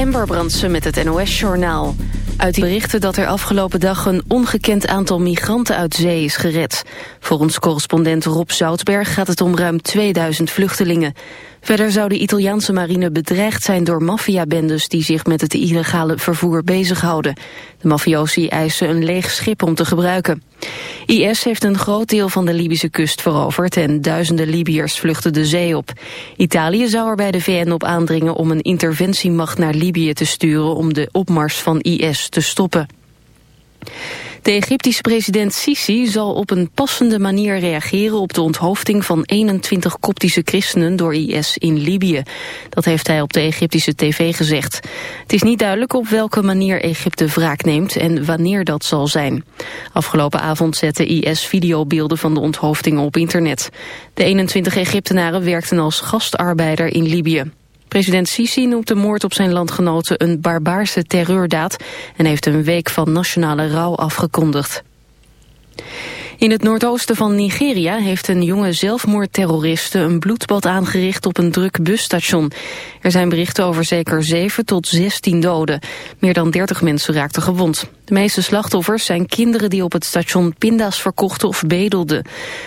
Ember Brandsen met het NOS-journaal. Uit die berichten dat er afgelopen dag een ongekend aantal migranten uit zee is gered. Volgens correspondent Rob Zoutberg gaat het om ruim 2000 vluchtelingen. Verder zou de Italiaanse marine bedreigd zijn door maffiabendes die zich met het illegale vervoer bezighouden. De mafiosi eisen een leeg schip om te gebruiken. IS heeft een groot deel van de Libische kust veroverd en duizenden Libiërs vluchten de zee op. Italië zou er bij de VN op aandringen om een interventiemacht naar Libië te sturen om de opmars van IS te stoppen. De Egyptische president Sisi zal op een passende manier reageren op de onthoofding van 21 koptische christenen door IS in Libië. Dat heeft hij op de Egyptische tv gezegd. Het is niet duidelijk op welke manier Egypte wraak neemt en wanneer dat zal zijn. Afgelopen avond zette IS videobeelden van de onthoofdingen op internet. De 21 Egyptenaren werkten als gastarbeider in Libië. President Sisi noemt de moord op zijn landgenoten een barbaarse terreurdaad en heeft een week van nationale rouw afgekondigd. In het noordoosten van Nigeria heeft een jonge zelfmoordterroriste een bloedbad aangericht op een druk busstation. Er zijn berichten over zeker 7 tot 16 doden. Meer dan 30 mensen raakten gewond. De meeste slachtoffers zijn kinderen die op het station pinda's verkochten of bedelden.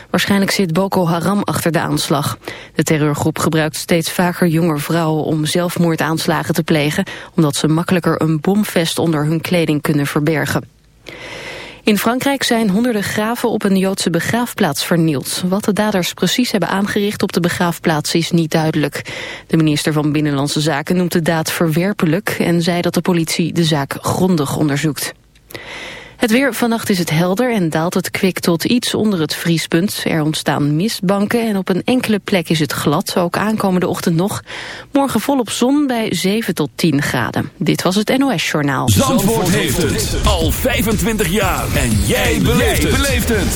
Waarschijnlijk zit Boko Haram achter de aanslag. De terreurgroep gebruikt steeds vaker jonge vrouwen om zelfmoordaanslagen te plegen, omdat ze makkelijker een bomvest onder hun kleding kunnen verbergen. In Frankrijk zijn honderden graven op een Joodse begraafplaats vernield. Wat de daders precies hebben aangericht op de begraafplaats is niet duidelijk. De minister van Binnenlandse Zaken noemt de daad verwerpelijk... en zei dat de politie de zaak grondig onderzoekt. Het weer, vannacht is het helder en daalt het kwik tot iets onder het vriespunt. Er ontstaan mistbanken en op een enkele plek is het glad, ook aankomende ochtend nog. Morgen volop zon bij 7 tot 10 graden. Dit was het NOS Journaal. Zandvoort, heeft het al 25 jaar. En jij beleeft het.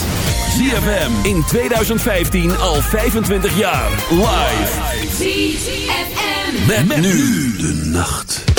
ZFM in 2015 al 25 jaar. Live. ZFM. met nu de nacht.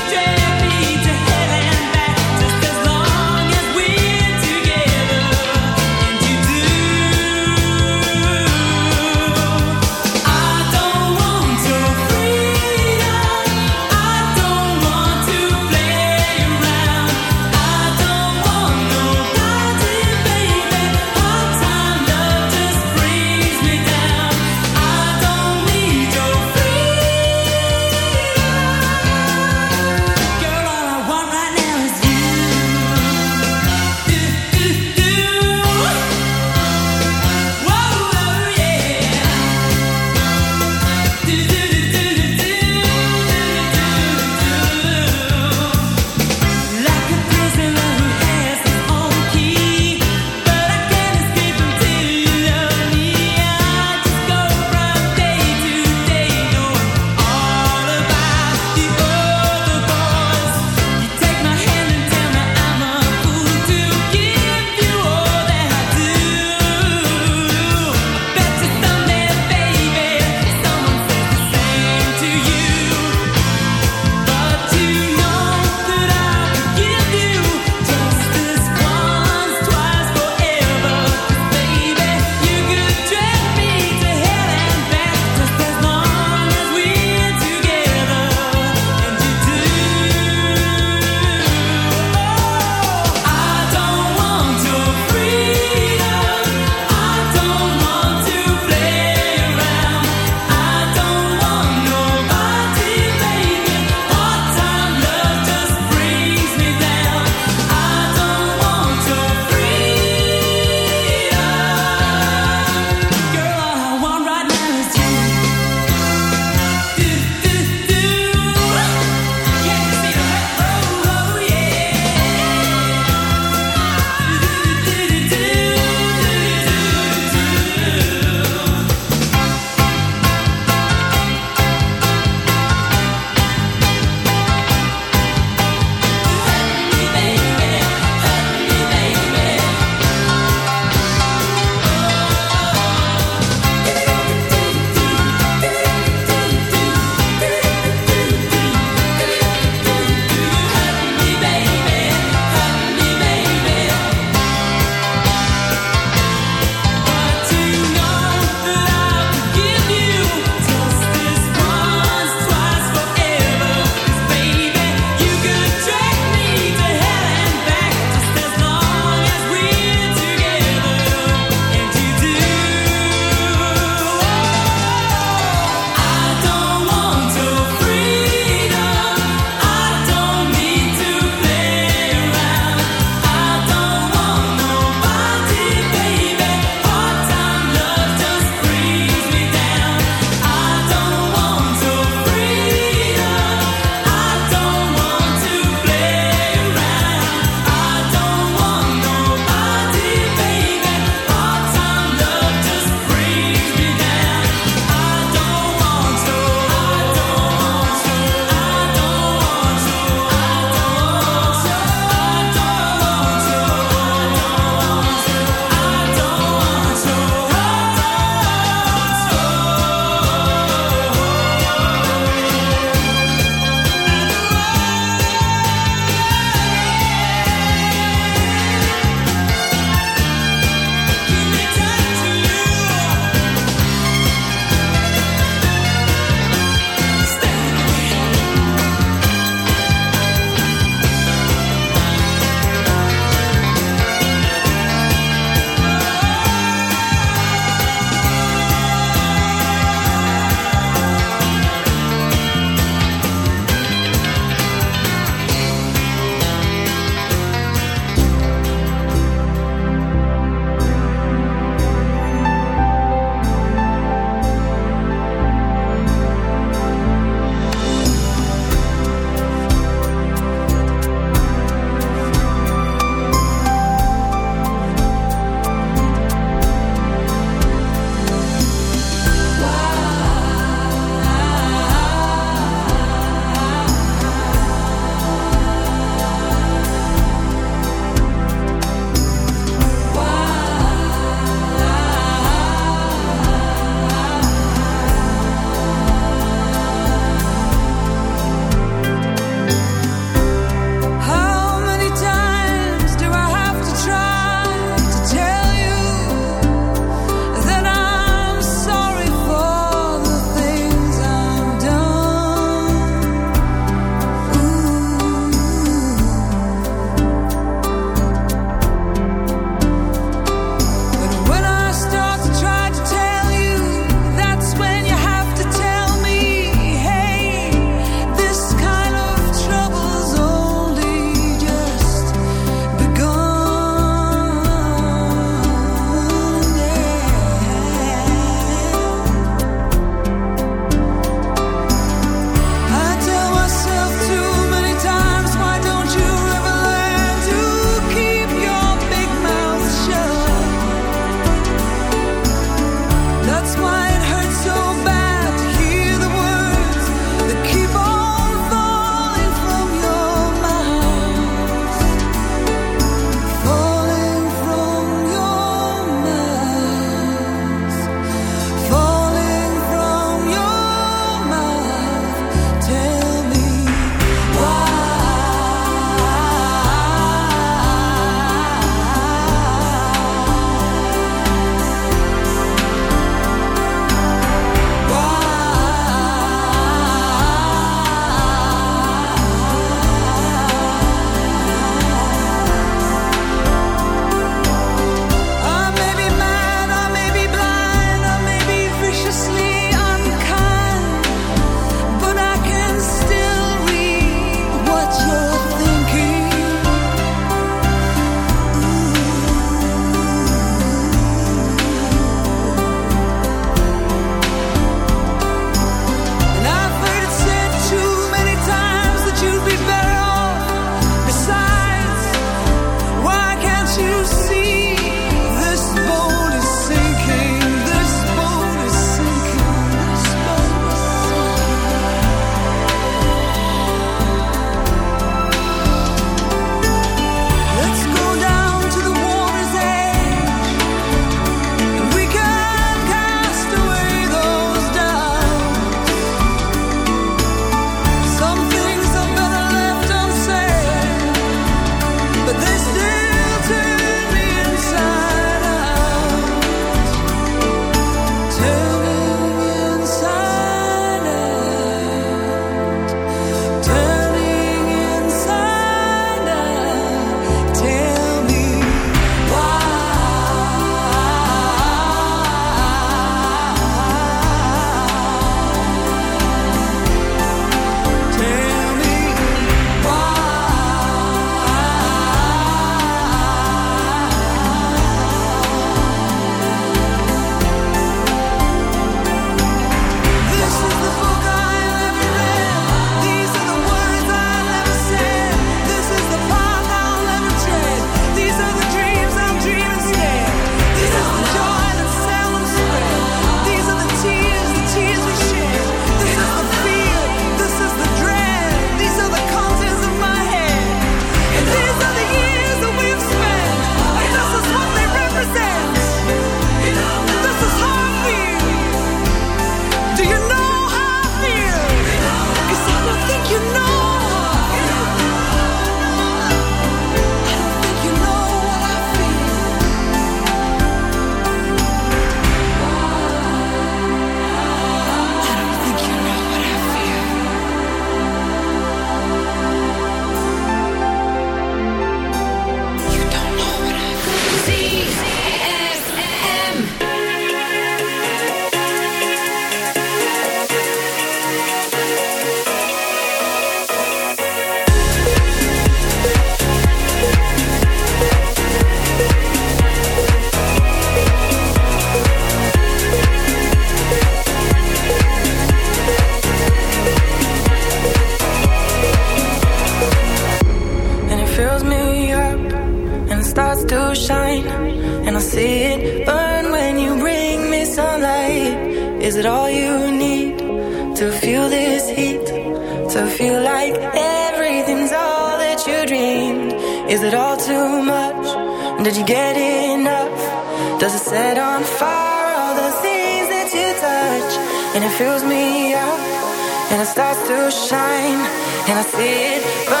it.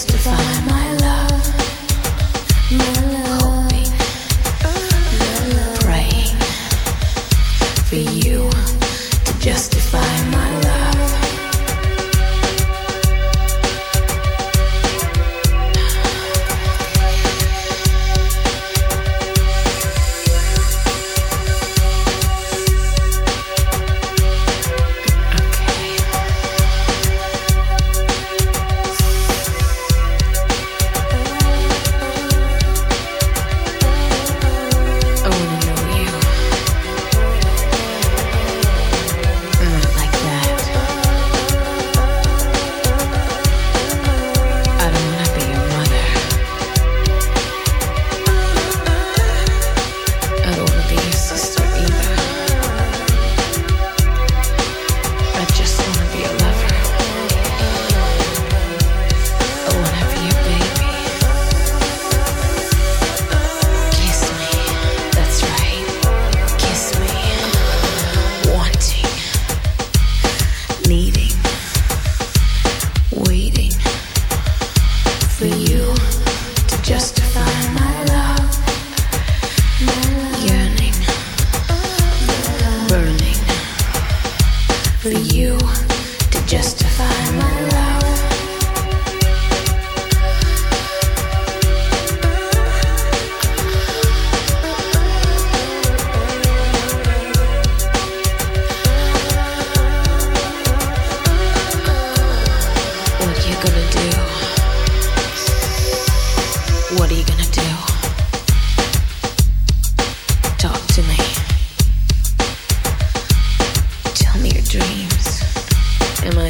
To my love, my love.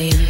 million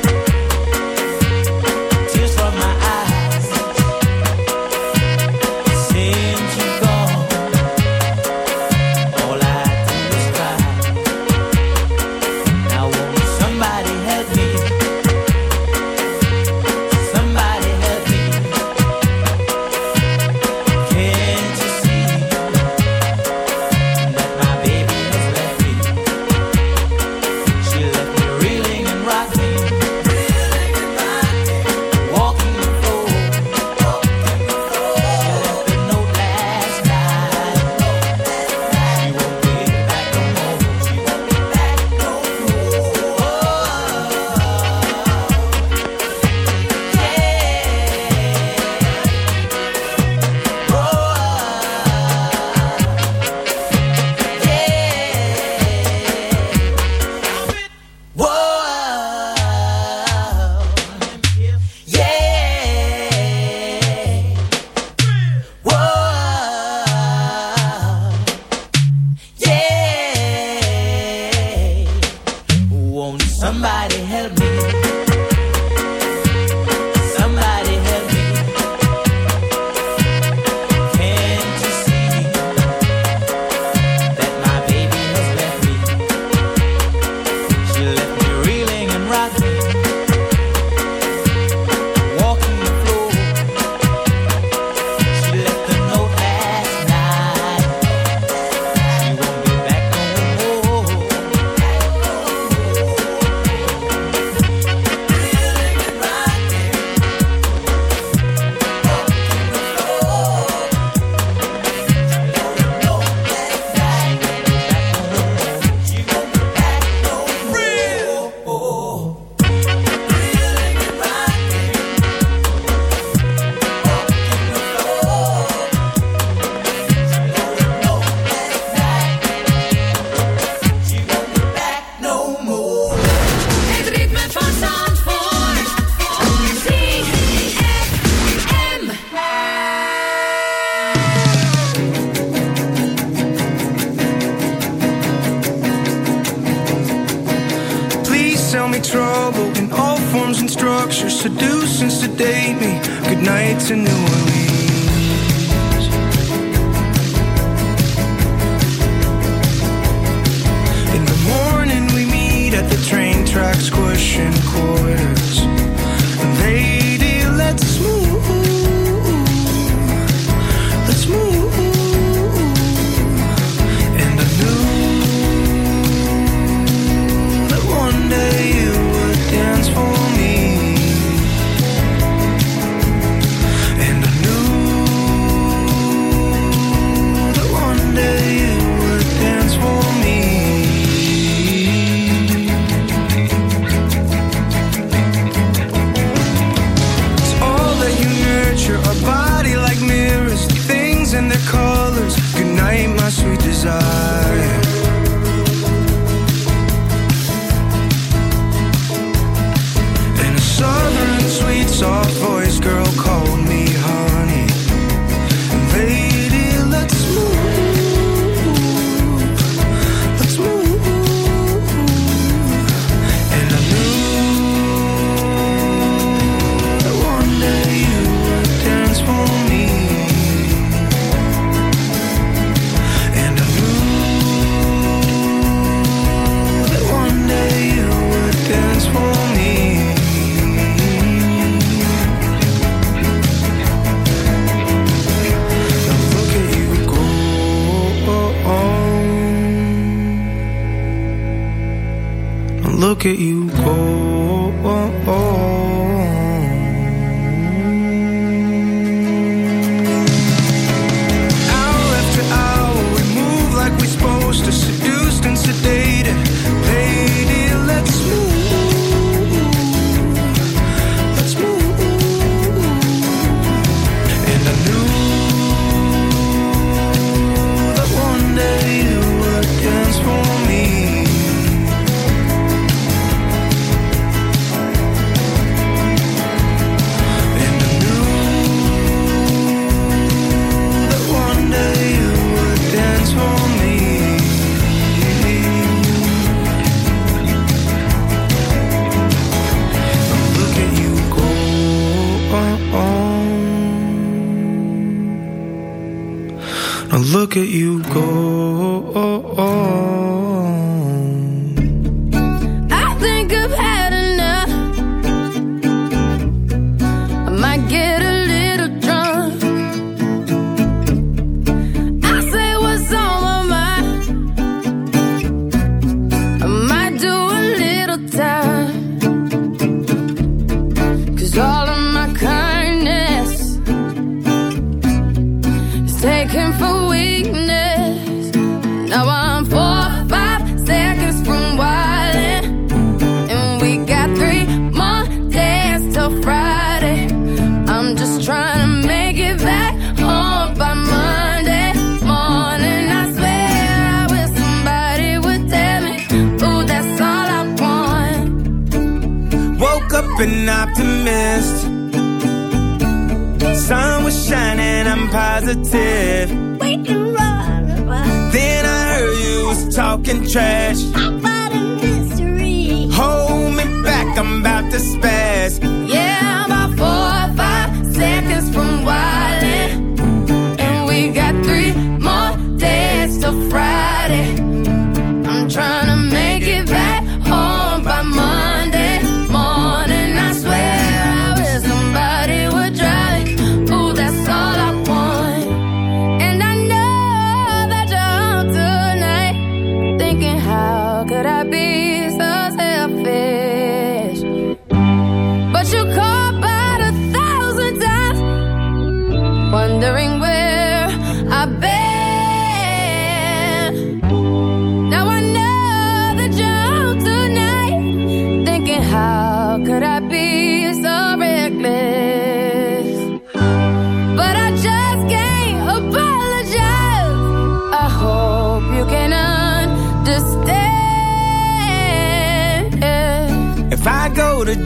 An optimist. Sun was shining, I'm positive. We can run. Then I heard you was talking trash. About a mystery. Hold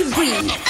to breathe.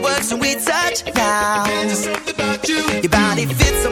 works when we touch now. Your body fits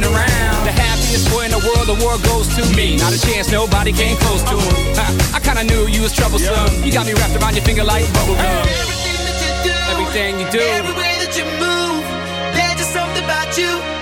around. The happiest boy in the world, the world goes to me. Not a chance, nobody came close to him. I, I kinda knew you was troublesome. Yeah. You got me wrapped around your finger like bubble gum. Everything that you do, everything you do, every way that you move, there's just something about you.